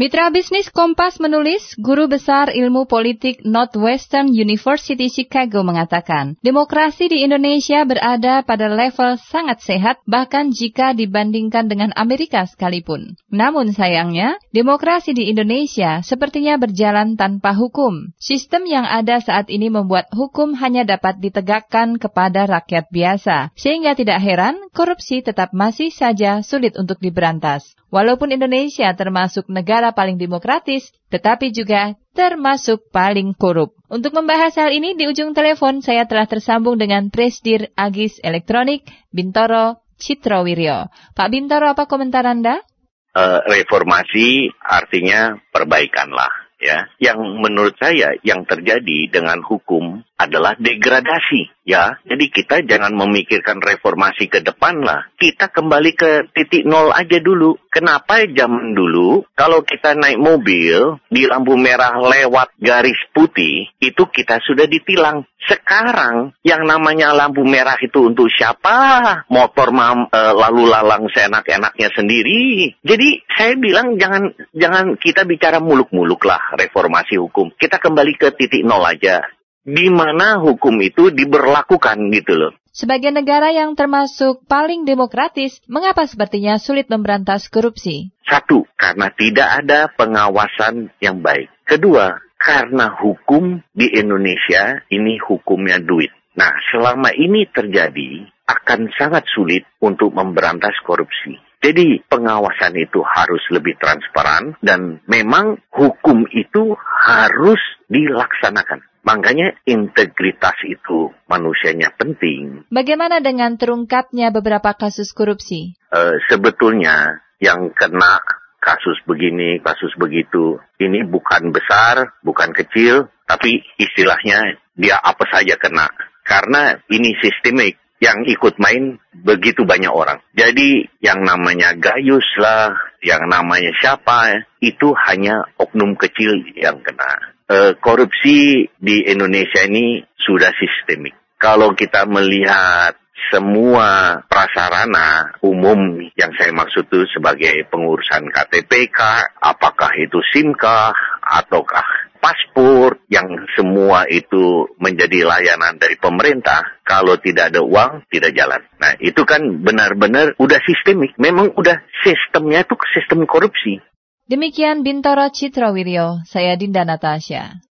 Mitra bisnis Kompas menulis, Guru Besar Ilmu Politik Northwestern University Chicago mengatakan, demokrasi di Indonesia berada pada level sangat sehat bahkan jika dibandingkan dengan Amerika sekalipun. Namun sayangnya, demokrasi di Indonesia sepertinya berjalan tanpa hukum. Sistem yang ada saat ini membuat hukum hanya dapat ditegakkan kepada rakyat biasa, sehingga tidak heran korupsi tetap masih saja sulit untuk diberantas. Walaupun Indonesia termasuk negara paling demokratis, tetapi juga termasuk paling korup. Untuk membahas hal ini di ujung telepon saya telah tersambung dengan Presdir Agis Elektronik Bintoro Citrowiryo. Pak Bintoro, apa komentar Anda? Uh, reformasi artinya perbaikanlah ya. Yang menurut saya yang terjadi dengan hukum adalah degradasi ya. Jadi kita jangan memikirkan reformasi ke depan lah. Kita kembali ke titik nol aja dulu. Kenapa zaman dulu kalau kita naik mobil di lampu merah lewat garis putih itu kita sudah ditilang. Sekarang yang namanya lampu merah itu untuk siapa? Motor mam, e, lalu lalang seenak-enaknya sendiri. Jadi saya bilang jangan jangan kita bicara muluk-muluk lah reformasi hukum. Kita kembali ke titik nol aja di mana hukum itu diberlakukan gitu loh. Sebagai negara yang termasuk paling demokratis, mengapa sepertinya sulit memberantas korupsi? Satu, karena tidak ada pengawasan yang baik. Kedua, karena hukum di Indonesia ini hukumnya duit. Nah, selama ini terjadi, akan sangat sulit untuk memberantas korupsi. Jadi pengawasan itu harus lebih transparan dan memang hukum itu harus dilaksanakan. Makanya integritas itu manusianya penting. Bagaimana dengan terungkapnya beberapa kasus korupsi? Uh, sebetulnya yang kena kasus begini, kasus begitu, ini bukan besar, bukan kecil, tapi istilahnya dia apa saja kena. Karena ini sistemik, yang ikut main begitu banyak orang. Jadi yang namanya gayus lah, yang namanya siapa, itu hanya oknum kecil yang kena uh, korupsi di Indonesia ini sudah sistemik. Kalau kita melihat semua prasarana umum yang saya maksud itu sebagai pengurusan KTPK, apakah itu SIM ataukah paspor yang semua itu menjadi layanan dari pemerintah, kalau tidak ada uang tidak jalan. Nah, itu kan benar-benar udah sistemik. Memang udah sistemnya itu sistem korupsi. Demikian Bintoro Citrawiryo, saya Dinda Natasha.